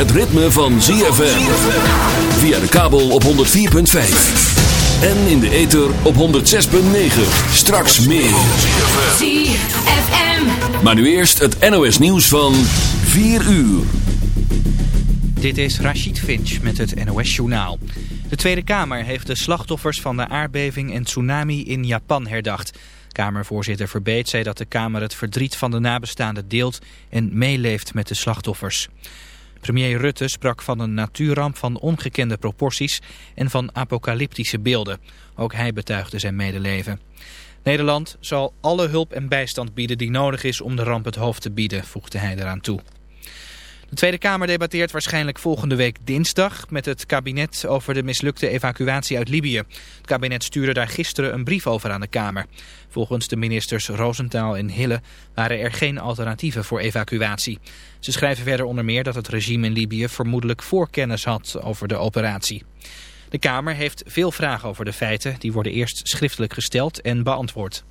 het ritme van ZFM. Via de kabel op 104.5. En in de ether op 106.9. Straks meer. ZFM. Maar nu eerst het NOS nieuws van 4 uur. Dit is Rachid Finch met het NOS Journaal. De Tweede Kamer heeft de slachtoffers van de aardbeving en tsunami in Japan herdacht. Kamervoorzitter Verbeet zei dat de Kamer het verdriet van de nabestaanden deelt en meeleeft met de slachtoffers. Premier Rutte sprak van een natuurramp van ongekende proporties en van apocalyptische beelden. Ook hij betuigde zijn medeleven. Nederland zal alle hulp en bijstand bieden die nodig is om de ramp het hoofd te bieden, voegde hij eraan toe. De Tweede Kamer debatteert waarschijnlijk volgende week dinsdag met het kabinet over de mislukte evacuatie uit Libië. Het kabinet stuurde daar gisteren een brief over aan de Kamer. Volgens de ministers Roosentaal en Hille waren er geen alternatieven voor evacuatie. Ze schrijven verder onder meer dat het regime in Libië vermoedelijk voorkennis had over de operatie. De Kamer heeft veel vragen over de feiten. Die worden eerst schriftelijk gesteld en beantwoord.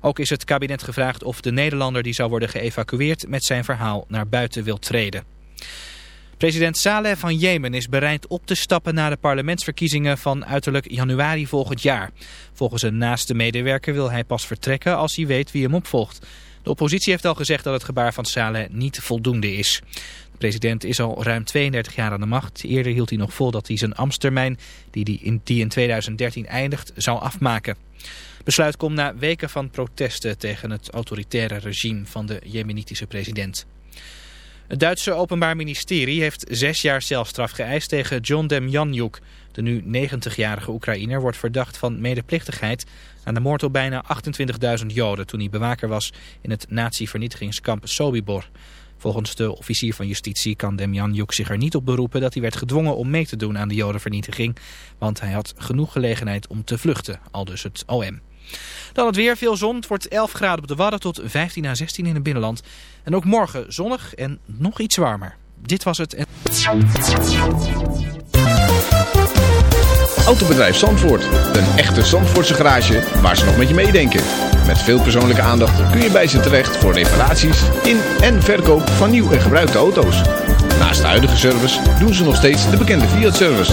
Ook is het kabinet gevraagd of de Nederlander die zou worden geëvacueerd met zijn verhaal naar buiten wil treden. President Saleh van Jemen is bereid op te stappen na de parlementsverkiezingen van uiterlijk januari volgend jaar. Volgens een naaste medewerker wil hij pas vertrekken als hij weet wie hem opvolgt. De oppositie heeft al gezegd dat het gebaar van Saleh niet voldoende is. De president is al ruim 32 jaar aan de macht. Eerder hield hij nog vol dat hij zijn ambtstermijn, die, die in 2013 eindigt, zou afmaken. Besluit komt na weken van protesten tegen het autoritaire regime van de jemenitische president. Het Duitse Openbaar Ministerie heeft zes jaar celstraf geëist tegen John Demjanjuk. De nu 90-jarige Oekraïner wordt verdacht van medeplichtigheid aan de moord op bijna 28.000 Joden toen hij bewaker was in het nazi-vernietigingskamp Sobibor. Volgens de officier van justitie kan Demjanjuk zich er niet op beroepen dat hij werd gedwongen om mee te doen aan de Jodenvernietiging, want hij had genoeg gelegenheid om te vluchten, aldus het OM. Dan het weer, veel zon. Het wordt 11 graden op de Wadden tot 15 à 16 in het binnenland. En ook morgen zonnig en nog iets warmer. Dit was het. Autobedrijf Zandvoort. Een echte Zandvoortse garage waar ze nog met je meedenken. Met veel persoonlijke aandacht kun je bij ze terecht voor reparaties in en verkoop van nieuw en gebruikte auto's. Naast de huidige service doen ze nog steeds de bekende Fiat-service.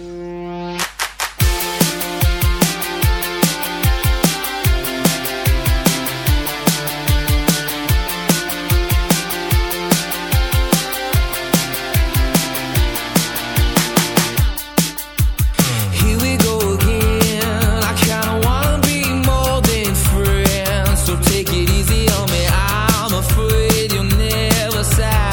side.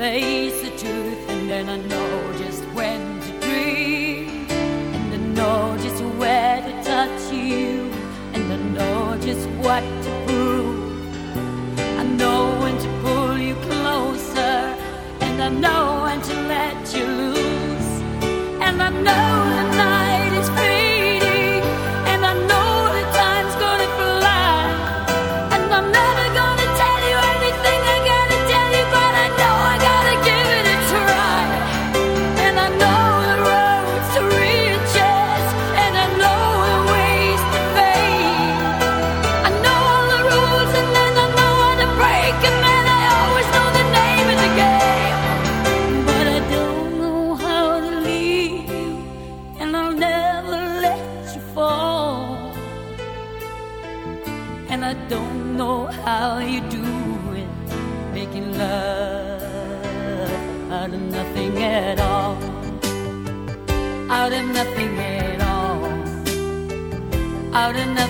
face the truth, and then I know just when to dream, and I know just where to touch you, and I know just what to prove. I know when to pull you closer, and I know. another.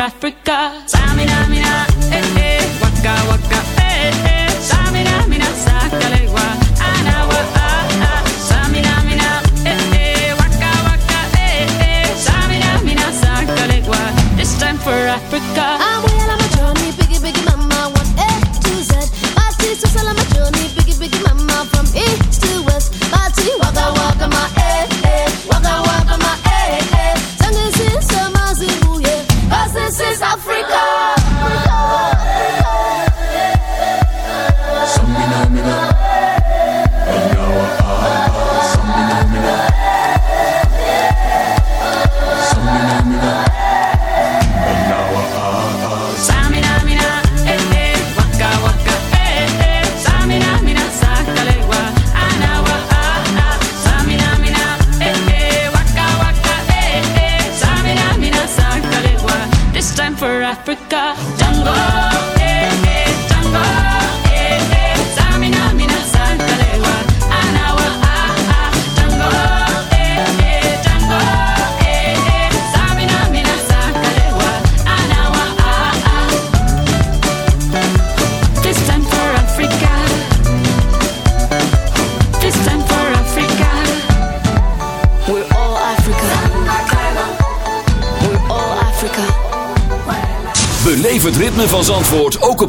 Africa.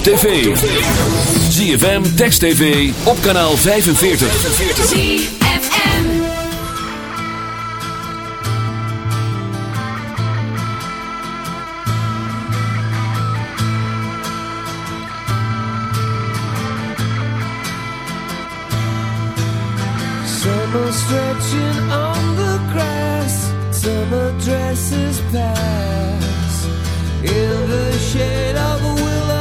op tv. ZFM, Text TV, op kanaal 45. ZFM. Summer stretching on the grass. Summer dresses past. In the shade of a willow.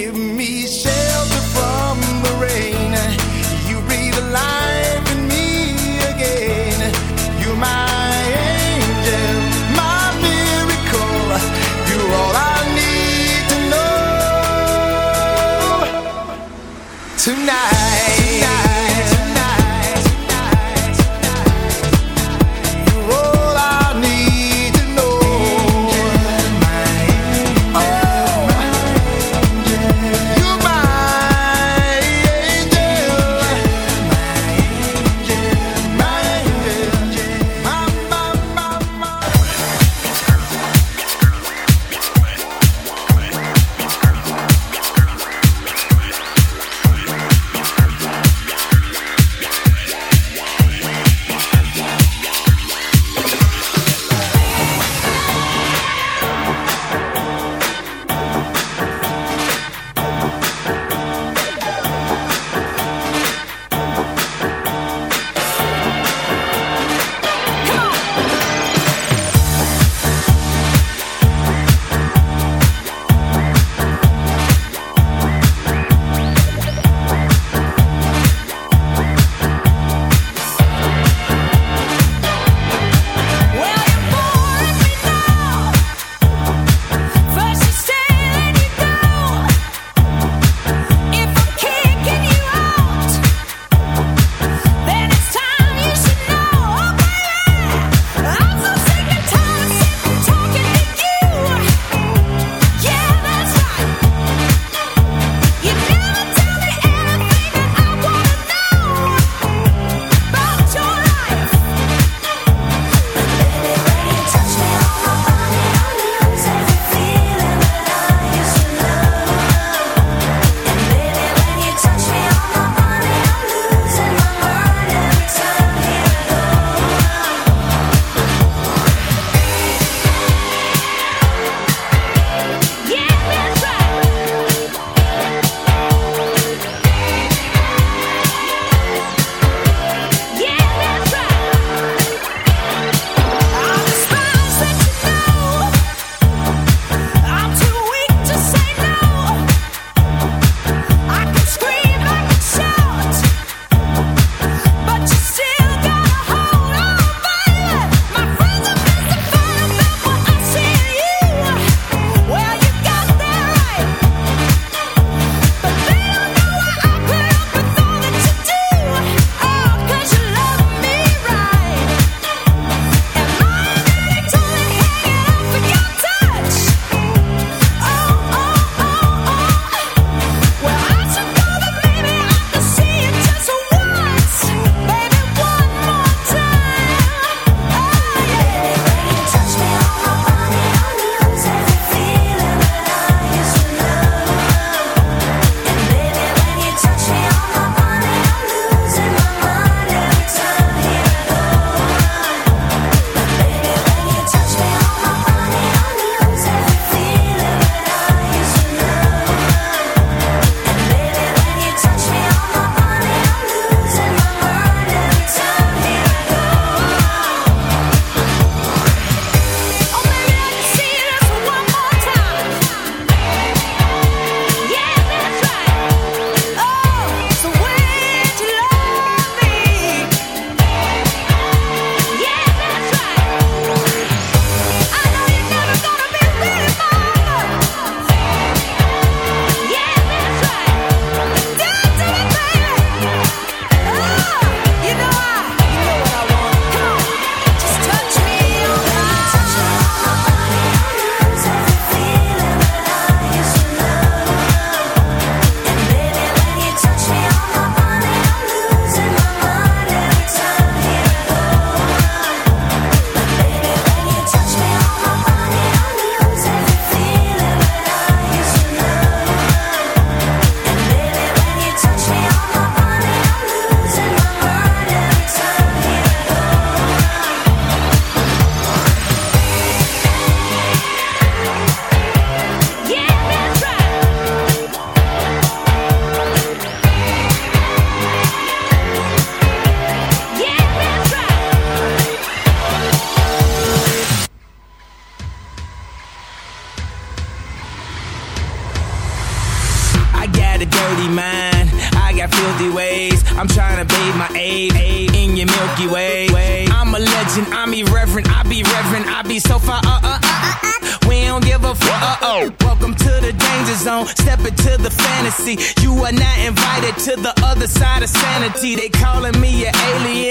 Give me shelter from the rain. You breathe life in me again. You're my angel, my miracle. You're all I need to know tonight.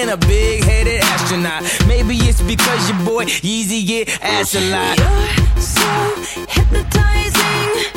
been a big headed astronaut. Maybe it's because your boy Yeezy get ass a lot. You're so hypnotizing.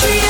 Montreal.